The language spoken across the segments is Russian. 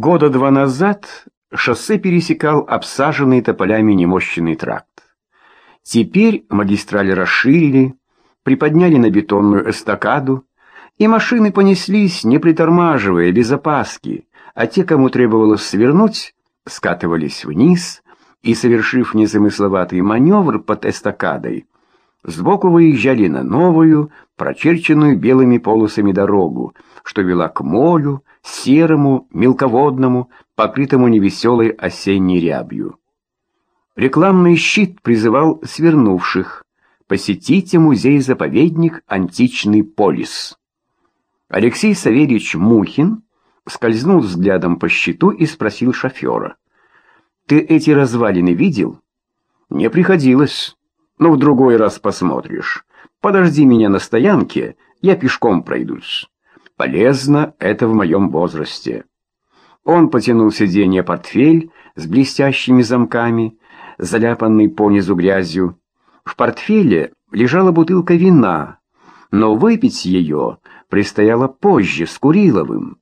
Года два назад шоссе пересекал обсаженный тополями немощенный тракт. Теперь магистрали расширили, приподняли на бетонную эстакаду, и машины понеслись, не притормаживая, без опаски, а те, кому требовалось свернуть, скатывались вниз и, совершив незамысловатый маневр под эстакадой, сбоку выезжали на новую, прочерченную белыми полосами дорогу, что вела к морю, серому, мелководному, покрытому невеселой осенней рябью. Рекламный щит призывал свернувших «Посетите музей-заповедник «Античный полис». Алексей Савельевич Мухин скользнул взглядом по щиту и спросил шофера. «Ты эти развалины видел?» «Не приходилось. Но в другой раз посмотришь. Подожди меня на стоянке, я пешком пройдусь». Полезно это в моем возрасте. Он потянул сиденье портфель с блестящими замками, заляпанный понизу грязью. В портфеле лежала бутылка вина, но выпить ее предстояло позже, с Куриловым.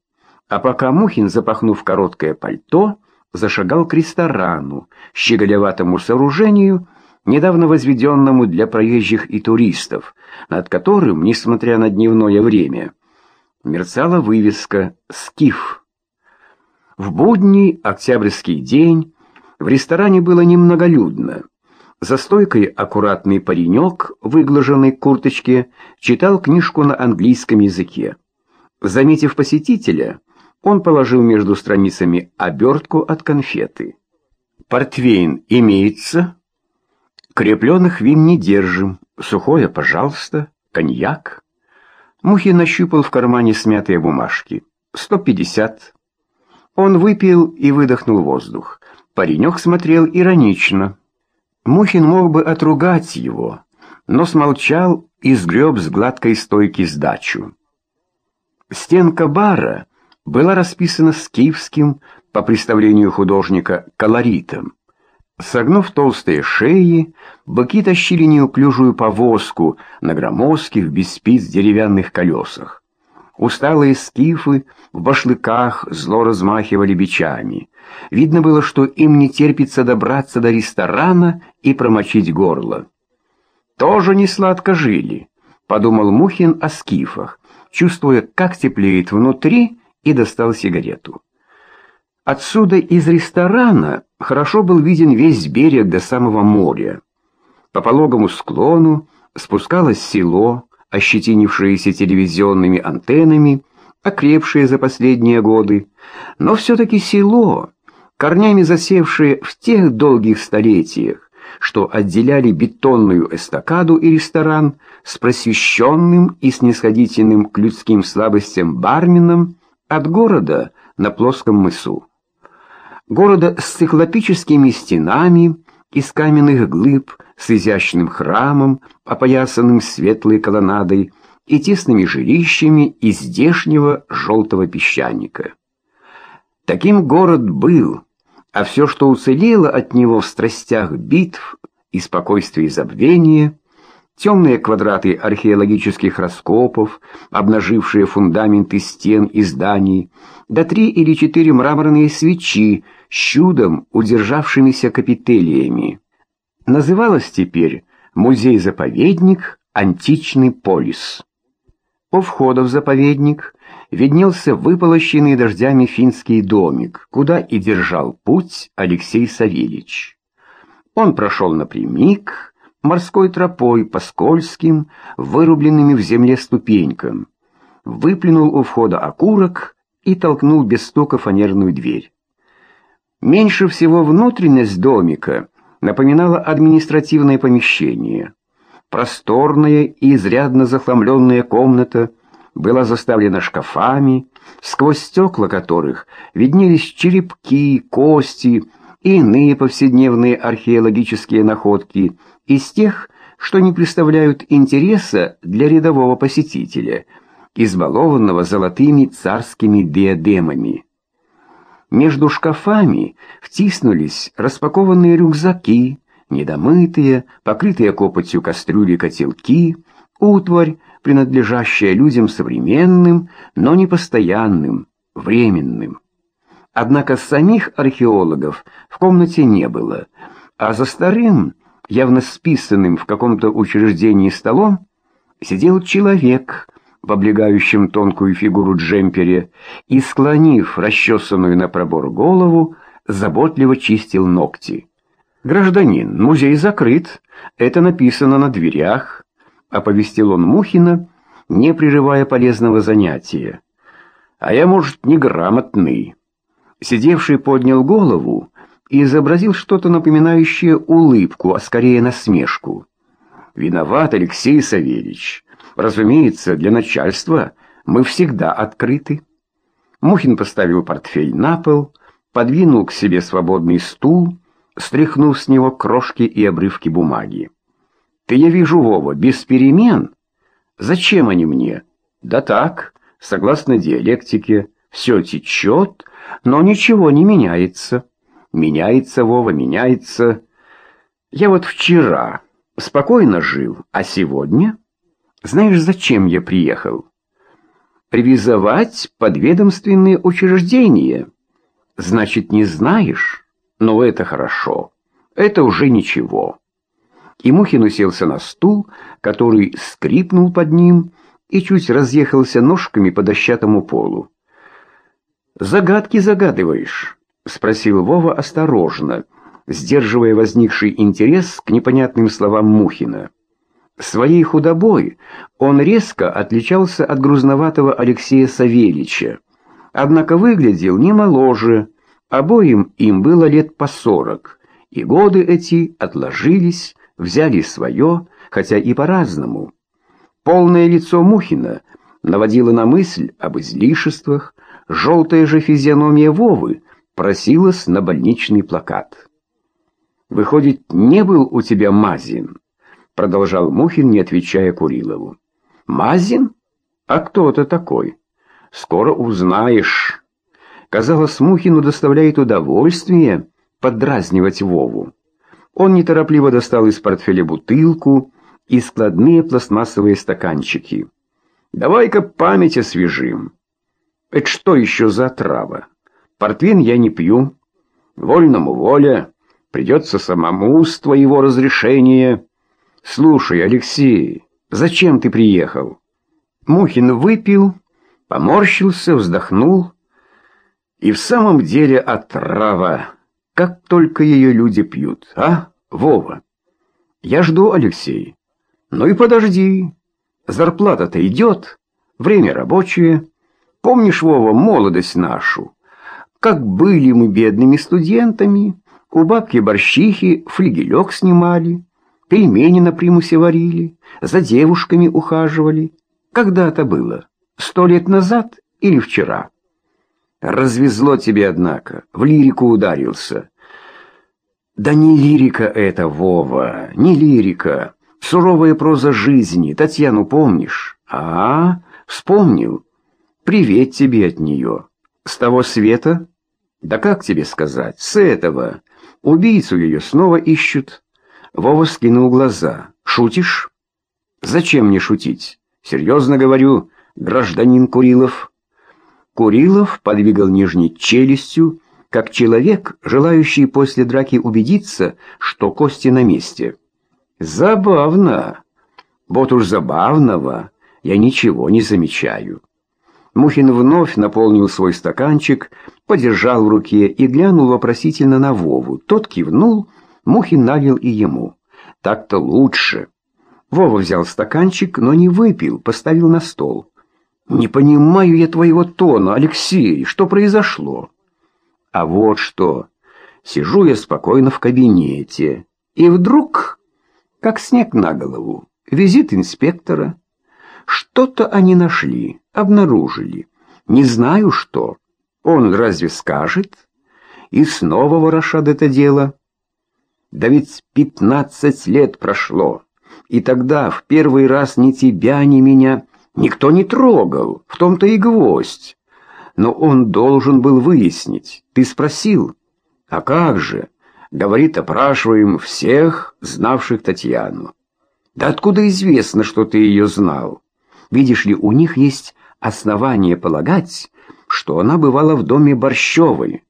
А пока Мухин, запахнув короткое пальто, зашагал к ресторану, щеголеватому сооружению, недавно возведенному для проезжих и туристов, над которым, несмотря на дневное время, мерцала вывеска «Скиф». В будний октябрьский день в ресторане было немноголюдно. За стойкой аккуратный паренек в выглаженной курточке читал книжку на английском языке. Заметив посетителя, он положил между страницами обертку от конфеты. «Портвейн имеется?» «Крепленных вин не держим. Сухое, пожалуйста. Коньяк?» Мухин нащупал в кармане смятые бумажки. «Сто пятьдесят». Он выпил и выдохнул воздух. Паренек смотрел иронично. Мухин мог бы отругать его, но смолчал и сгреб с гладкой стойки сдачу. Стенка бара была расписана скифским, по представлению художника, колоритом. Согнув толстые шеи, быки тащили неуклюжую повозку на громоздких, без спиц деревянных колесах. Усталые скифы в башлыках зло размахивали бичами. Видно было, что им не терпится добраться до ресторана и промочить горло. «Тоже не сладко жили», — подумал Мухин о скифах, чувствуя, как теплеет внутри, и достал сигарету. Отсюда из ресторана хорошо был виден весь берег до самого моря. По пологому склону спускалось село, ощетинившееся телевизионными антеннами, окрепшее за последние годы, но все-таки село, корнями засевшее в тех долгих столетиях, что отделяли бетонную эстакаду и ресторан с просвещенным и снисходительным к людским слабостям барменом от города на плоском мысу города с циклопическими стенами из каменных глыб, с изящным храмом, опоясанным светлой колоннадой и тесными жилищами из здешнего желтого песчаника. Таким город был, а все, что уцелело от него в страстях битв и спокойствии забвения, темные квадраты археологических раскопов, обнажившие фундаменты стен и зданий, да три или четыре мраморные свечи, с чудом удержавшимися капителиями. Называлось теперь музей-заповедник «Античный полис». У входа в заповедник виднелся выполощенный дождями финский домик, куда и держал путь Алексей Савельич. Он прошел напрямик, морской тропой по скользким, вырубленными в земле ступенькам, выплюнул у входа окурок и толкнул без стука фанерную дверь. Меньше всего внутренность домика напоминала административное помещение. Просторная и изрядно захламленная комната была заставлена шкафами, сквозь стекла которых виднелись черепки, кости и иные повседневные археологические находки из тех, что не представляют интереса для рядового посетителя, избалованного золотыми царскими диадемами. Между шкафами втиснулись распакованные рюкзаки, недомытые, покрытые копотью кастрюли котелки, утварь, принадлежащая людям современным, но не постоянным, временным. Однако самих археологов в комнате не было, а за старым, явно списанным в каком-то учреждении столом, сидел человек в облегающем тонкую фигуру джемпере и, склонив расчесанную на пробор голову, заботливо чистил ногти. «Гражданин, музей закрыт, это написано на дверях», — оповестил он Мухина, не прерывая полезного занятия. «А я, может, неграмотный». Сидевший поднял голову и изобразил что-то напоминающее улыбку, а скорее насмешку. «Виноват, Алексей Савельевич. Разумеется, для начальства мы всегда открыты». Мухин поставил портфель на пол, подвинул к себе свободный стул, стряхнув с него крошки и обрывки бумаги. «Ты, я вижу, Вова, без перемен? Зачем они мне?» «Да так, согласно диалектике, все течет, но ничего не меняется. Меняется, Вова, меняется. Я вот вчера спокойно жил, а сегодня... Знаешь, зачем я приехал? Привизовать подведомственные учреждения. Значит, не знаешь? Но это хорошо. Это уже ничего. И Мухин уселся на стул, который скрипнул под ним и чуть разъехался ножками по дощатому полу. «Загадки загадываешь?» — спросил Вова осторожно, сдерживая возникший интерес к непонятным словам Мухина. Своей худобой он резко отличался от грузноватого Алексея Савельича, однако выглядел не моложе, обоим им было лет по сорок, и годы эти отложились, взяли свое, хотя и по-разному. Полное лицо Мухина наводило на мысль об излишествах, Желтая же физиономия Вовы просилась на больничный плакат. «Выходит, не был у тебя Мазин?» Продолжал Мухин, не отвечая Курилову. «Мазин? А кто это такой? Скоро узнаешь». Казалось, Мухину доставляет удовольствие подразнивать Вову. Он неторопливо достал из портфеля бутылку и складные пластмассовые стаканчики. «Давай-ка память освежим». Это что еще за трава? Портвин я не пью. Вольному воля. Придется самому с твоего разрешения. Слушай, Алексей, зачем ты приехал? Мухин выпил, поморщился, вздохнул. И в самом деле отрава. Как только ее люди пьют, а, Вова? Я жду, Алексей. Ну и подожди. Зарплата-то идет, время рабочее. Помнишь, Вова, молодость нашу? Как были мы бедными студентами, у бабки-борщихи флигелек снимали, пельмени на примусе варили, за девушками ухаживали. Когда это было? Сто лет назад или вчера? Развезло тебе, однако, в лирику ударился. Да не лирика это, Вова, не лирика. Суровая проза жизни. Татьяну помнишь? А, вспомнил. Привет тебе от нее. С того света? Да как тебе сказать? С этого. Убийцу ее снова ищут. Вова скинул глаза. Шутишь? Зачем мне шутить? Серьезно говорю, гражданин Курилов. Курилов подвигал нижней челюстью, как человек, желающий после драки убедиться, что кости на месте. Забавно. Вот уж забавного я ничего не замечаю. Мухин вновь наполнил свой стаканчик, подержал в руке и глянул вопросительно на Вову. Тот кивнул, Мухин налил и ему. «Так-то лучше». Вова взял стаканчик, но не выпил, поставил на стол. «Не понимаю я твоего тона, Алексей, что произошло?» «А вот что. Сижу я спокойно в кабинете, и вдруг, как снег на голову, визит инспектора». Что-то они нашли, обнаружили. Не знаю что. Он разве скажет? И снова ворошат это дело. Да ведь пятнадцать лет прошло. И тогда в первый раз ни тебя, ни меня никто не трогал. В том-то и гвоздь. Но он должен был выяснить. Ты спросил? А как же? Говорит, опрашиваем всех, знавших Татьяну. Да откуда известно, что ты ее знал? Видишь ли, у них есть основания полагать, что она бывала в доме Борщевой,